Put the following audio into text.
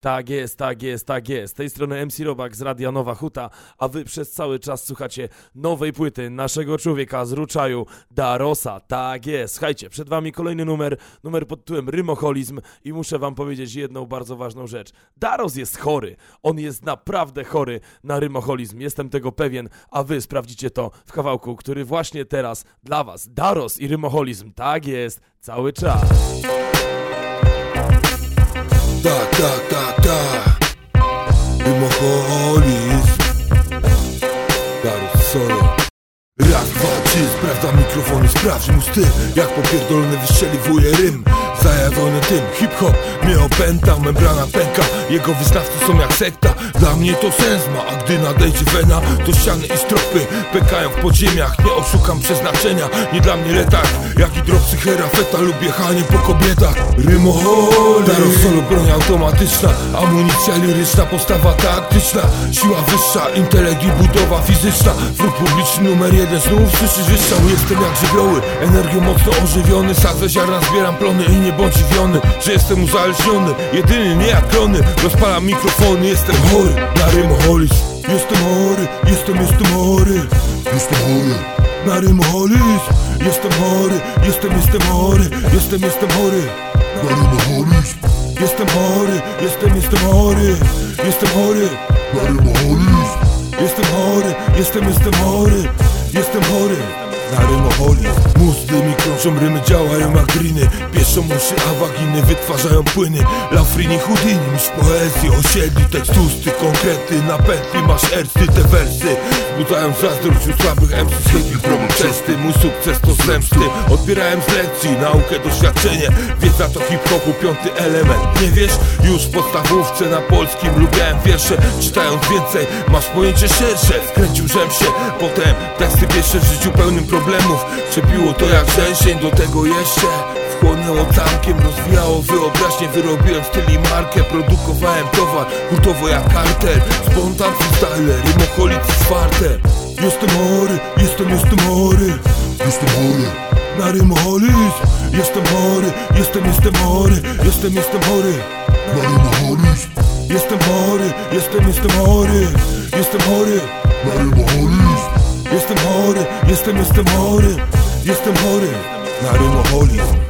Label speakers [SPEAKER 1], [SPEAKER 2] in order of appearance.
[SPEAKER 1] Tak jest, tak jest, tak jest. Z tej strony MC Robak z Radia Nowa Huta, a wy przez cały czas słuchacie nowej płyty naszego człowieka z Ruczaju, Darosa. Tak jest. Słuchajcie, przed wami kolejny numer, numer pod tytułem Rymoholizm i muszę wam powiedzieć jedną bardzo ważną rzecz. Daros jest chory. On jest naprawdę chory na rymoholizm. Jestem tego pewien, a wy sprawdzicie to w kawałku, który właśnie teraz dla was. Daros i rymoholizm. Tak jest. Cały czas.
[SPEAKER 2] Tak, tak, tak Darus Solo Raz, dwa, trzy, sprawdzam mikrofony, sprawdź mu styl. Jak popierdolony wystrzeliwuje rym Zajawiony tym, hip-hop mnie opęta Membrana pęka, jego wyznawcy są jak sekta Dla mnie to sens ma, a gdy nadejdzie wena To ściany i stropy pękają w podziemiach. Nie oszukam przeznaczenia, nie dla mnie letarg Jak i dropsy herafeta lub jechanie po kobietach. Rymoholi Daro solo broń automatyczna Amunicja liryczna, postawa taktyczna. Siła wyższa, intelekt i budowa fizyczna. Wróg publiczny numer jeden Znów słyszysz wystrzał, jestem jak żywioły Energią mocno ożywiony. Sadzę ziarna, zbieram plony i nie bądź dziwiony Że jestem uzależniony, jedyny nie jak klony Rozpalam mikrofony, jestem chory. Na rymoholizm Jestem chory, jestem, jestem chory. Jestem chory. Na rymoholizm Jestem chory, jestem, jestem chory Jestem, jestem chory. Na rymoholizm Jestem chory, jestem, jestem chory Jestem chory. Na rymoholizm Jestem chory, jestem, jestem chory Jestem chory Krążą, rymy działają jak gliny Pieszą uszy, a waginy wytwarzają płyny. Lafrini, Houdini, mistrz poezji Osiedli, tekst tłusty, konkrety. Na masz ersty, te wersy Budają zazdrość u słabych MC Chybił problem testy, mój sukces to zemsty. Odbierałem z lekcji, naukę, doświadczenie. Wiedza to hip-hopu, piąty element. Nie wiesz? Już w podstawówce na polskim lubiałem wiersze. Czytając więcej, masz pojęcie szersze. Skręcił się, potem teksty pierwsze w życiu pełnym problemów. Przebiło to jak rzęsień, do tego jeszcze Wchłonęło tankiem, rozwijało wyobraźnię. Wyrobiłem styl i markę, produkowałem towar. Hurtowo jak kartel, spontan freestyle Rymocholicy czwarte Jestem chory, jestem, jestem chory. Jestem chory. Na rymoholizm Jestem chory, jestem, jestem chory. Jestem, jestem chory. Na rymoholizm Jestem chory, jestem, jestem chory. Jestem chory. Na rymoholizm Jestem chory, jestem, jestem chory. Jestem chory. Na rymoholizm